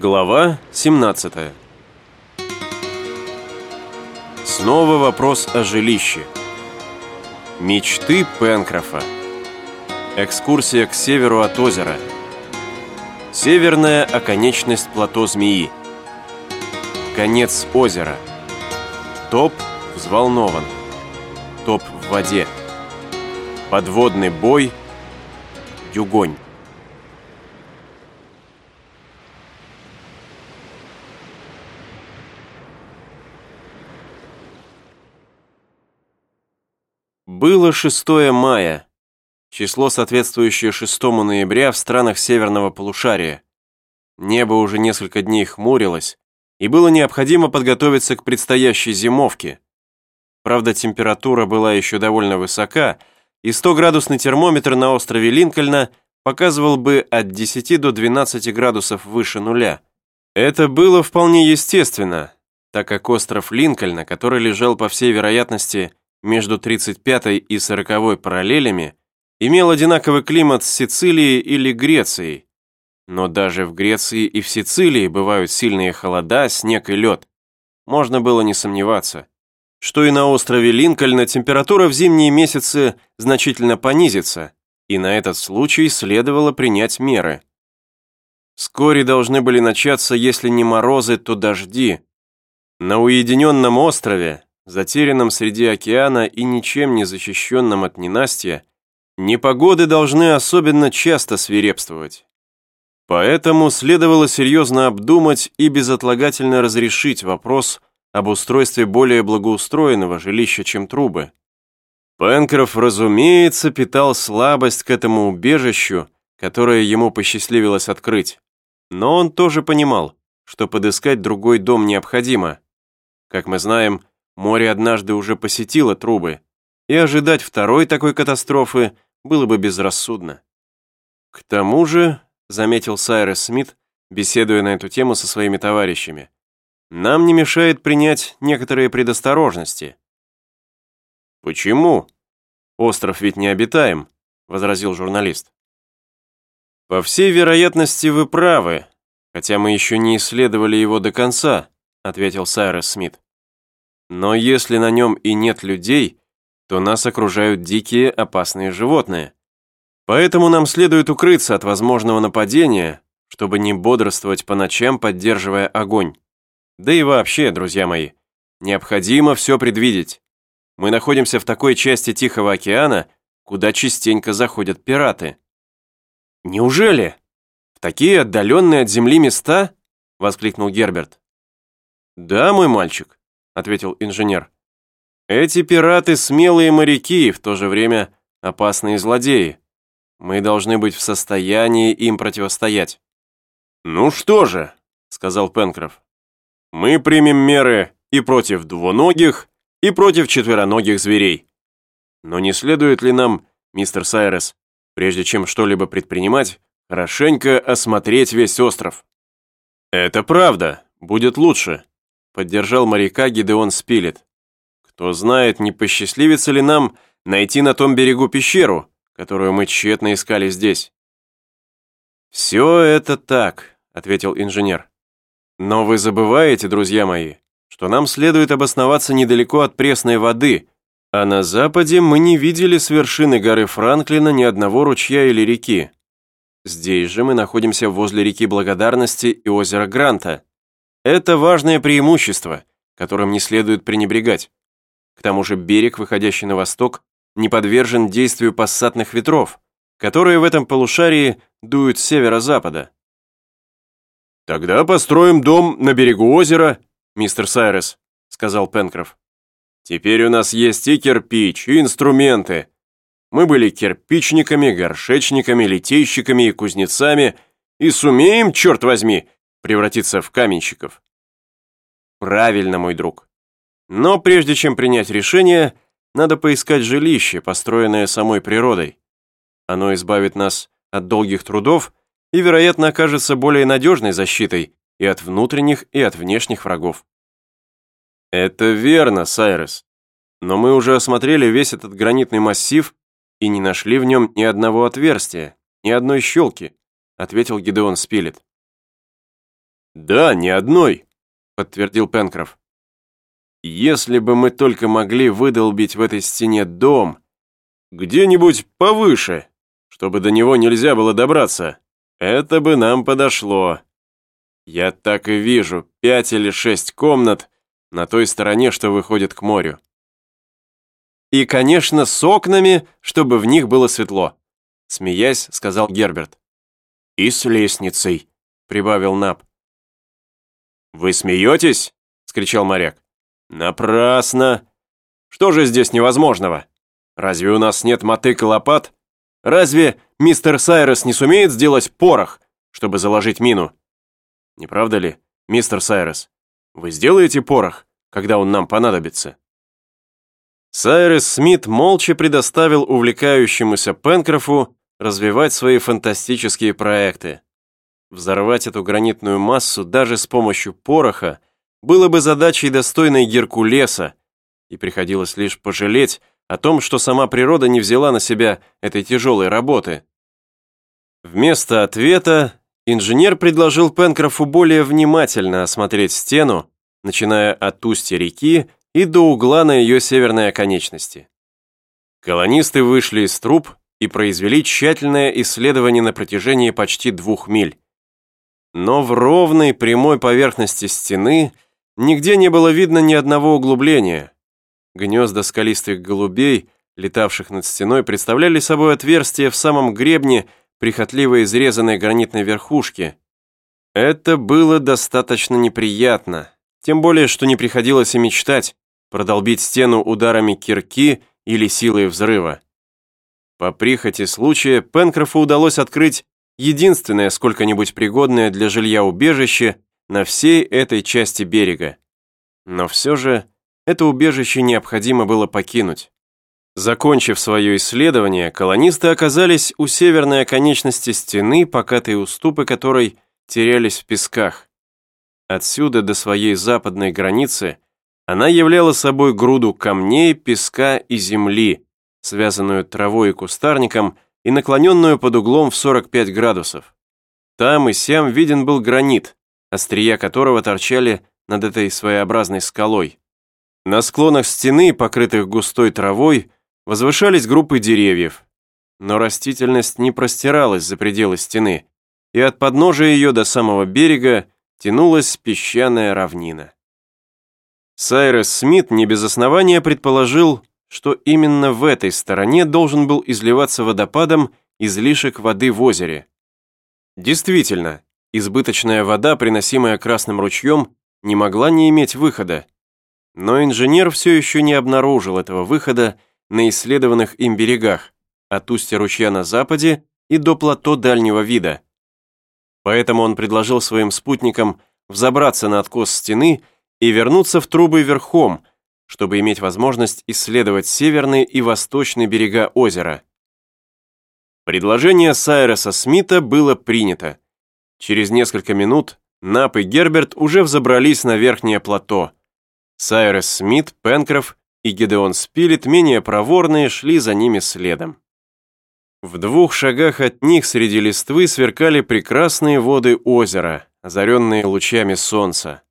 Глава 17 Снова вопрос о жилище. Мечты Пенкрофа. Экскурсия к северу от озера. Северная оконечность плато Змеи. Конец озера. Топ взволнован. Топ в воде. Подводный бой. Дюгонь. Было 6 мая, число, соответствующее 6 ноября в странах северного полушария. Небо уже несколько дней хмурилось, и было необходимо подготовиться к предстоящей зимовке. Правда, температура была еще довольно высока, и 100-градусный термометр на острове Линкольна показывал бы от 10 до 12 градусов выше нуля. Это было вполне естественно, так как остров Линкольна, который лежал по всей вероятности между 35 и 40 параллелями имел одинаковый климат с Сицилией или Грецией. Но даже в Греции и в Сицилии бывают сильные холода, снег и лед. Можно было не сомневаться, что и на острове Линкольна температура в зимние месяцы значительно понизится, и на этот случай следовало принять меры. Вскоре должны были начаться, если не морозы, то дожди. На уединенном острове, затерянном среди океана и ничем не защищенном от ненастья, непогоды должны особенно часто свирепствовать. Поэтому следовало серьезно обдумать и безотлагательно разрешить вопрос об устройстве более благоустроенного жилища, чем трубы. Пенкроф, разумеется, питал слабость к этому убежищу, которое ему посчастливилось открыть. Но он тоже понимал, что подыскать другой дом необходимо. Как мы знаем, Море однажды уже посетило трубы, и ожидать второй такой катастрофы было бы безрассудно. К тому же, заметил Сайрес Смит, беседуя на эту тему со своими товарищами, нам не мешает принять некоторые предосторожности. Почему? Остров ведь необитаем, возразил журналист. По всей вероятности, вы правы, хотя мы еще не исследовали его до конца, ответил Сайрес Смит. Но если на нем и нет людей, то нас окружают дикие опасные животные. Поэтому нам следует укрыться от возможного нападения, чтобы не бодрствовать по ночам, поддерживая огонь. Да и вообще, друзья мои, необходимо все предвидеть. Мы находимся в такой части Тихого океана, куда частенько заходят пираты. «Неужели? В такие отдаленные от земли места?» — воскликнул Герберт. «Да, мой мальчик ответил инженер. «Эти пираты смелые моряки и в то же время опасные злодеи. Мы должны быть в состоянии им противостоять». «Ну что же», — сказал Пенкроф, «мы примем меры и против двуногих, и против четвероногих зверей. Но не следует ли нам, мистер Сайрес, прежде чем что-либо предпринимать, хорошенько осмотреть весь остров?» «Это правда, будет лучше», поддержал моряка Гидеон Спилет. Кто знает, не посчастливится ли нам найти на том берегу пещеру, которую мы тщетно искали здесь. «Все это так», — ответил инженер. «Но вы забываете, друзья мои, что нам следует обосноваться недалеко от пресной воды, а на западе мы не видели с вершины горы Франклина ни одного ручья или реки. Здесь же мы находимся возле реки Благодарности и озера Гранта. Это важное преимущество, которым не следует пренебрегать. К тому же берег, выходящий на восток, не подвержен действию пассатных ветров, которые в этом полушарии дуют с северо-запада. «Тогда построим дом на берегу озера, мистер Сайрес», сказал Пенкроф. «Теперь у нас есть и кирпич, и инструменты. Мы были кирпичниками, горшечниками, литейщиками и кузнецами, и сумеем, черт возьми, превратиться в каменщиков. Правильно, мой друг. Но прежде чем принять решение, надо поискать жилище, построенное самой природой. Оно избавит нас от долгих трудов и, вероятно, окажется более надежной защитой и от внутренних, и от внешних врагов. Это верно, Сайрес. Но мы уже осмотрели весь этот гранитный массив и не нашли в нем ни одного отверстия, ни одной щелки, ответил Гидеон Спилет. «Да, ни одной», — подтвердил Пенкроф. «Если бы мы только могли выдолбить в этой стене дом, где-нибудь повыше, чтобы до него нельзя было добраться, это бы нам подошло. Я так и вижу пять или шесть комнат на той стороне, что выходит к морю. И, конечно, с окнами, чтобы в них было светло», — смеясь, сказал Герберт. «И с лестницей», — прибавил Наб. «Вы смеетесь?» — скричал моряк. «Напрасно! Что же здесь невозможного? Разве у нас нет мотык и лопат? Разве мистер Сайрес не сумеет сделать порох, чтобы заложить мину? Не правда ли, мистер Сайрес? Вы сделаете порох, когда он нам понадобится?» Сайрес Смит молча предоставил увлекающемуся Пенкрофу развивать свои фантастические проекты. Взорвать эту гранитную массу даже с помощью пороха было бы задачей достойной Геркулеса, и приходилось лишь пожалеть о том, что сама природа не взяла на себя этой тяжелой работы. Вместо ответа инженер предложил Пенкрофу более внимательно осмотреть стену, начиная от устья реки и до угла на ее северной оконечности. Колонисты вышли из труб и произвели тщательное исследование на протяжении почти двух миль. Но в ровной прямой поверхности стены нигде не было видно ни одного углубления. Гнезда скалистых голубей, летавших над стеной, представляли собой отверстие в самом гребне прихотливо изрезанной гранитной верхушки. Это было достаточно неприятно, тем более, что не приходилось и мечтать продолбить стену ударами кирки или силой взрыва. По прихоти случая Пенкрофу удалось открыть единственное сколько-нибудь пригодное для жилья убежище на всей этой части берега. Но все же это убежище необходимо было покинуть. Закончив свое исследование, колонисты оказались у северной оконечности стены, покатые уступы которой терялись в песках. Отсюда до своей западной границы она являла собой груду камней, песка и земли, связанную травой и кустарником, и наклоненную под углом в 45 градусов. Там и сям виден был гранит, острия которого торчали над этой своеобразной скалой. На склонах стены, покрытых густой травой, возвышались группы деревьев, но растительность не простиралась за пределы стены, и от подножия ее до самого берега тянулась песчаная равнина. Сайрес Смит не без основания предположил, что именно в этой стороне должен был изливаться водопадом излишек воды в озере. Действительно, избыточная вода, приносимая Красным ручьем, не могла не иметь выхода. Но инженер все еще не обнаружил этого выхода на исследованных им берегах, от устья ручья на западе и до плато дальнего вида. Поэтому он предложил своим спутникам взобраться на откос стены и вернуться в трубы верхом, чтобы иметь возможность исследовать северные и восточные берега озера. Предложение Сайреса Смита было принято. Через несколько минут Нап и Герберт уже взобрались на верхнее плато. Сайрес Смит, Пенкроф и Гедеон Спилет, менее проворные, шли за ними следом. В двух шагах от них среди листвы сверкали прекрасные воды озера, озаренные лучами солнца.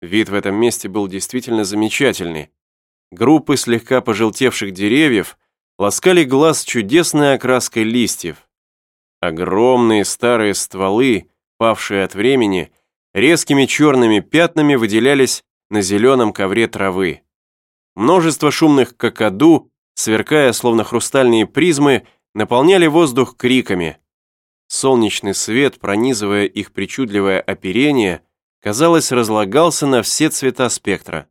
Вид в этом месте был действительно замечательный. Группы слегка пожелтевших деревьев ласкали глаз чудесной окраской листьев. Огромные старые стволы, павшие от времени, резкими черными пятнами выделялись на зеленом ковре травы. Множество шумных какаду, сверкая словно хрустальные призмы, наполняли воздух криками. Солнечный свет, пронизывая их причудливое оперение, казалось, разлагался на все цвета спектра.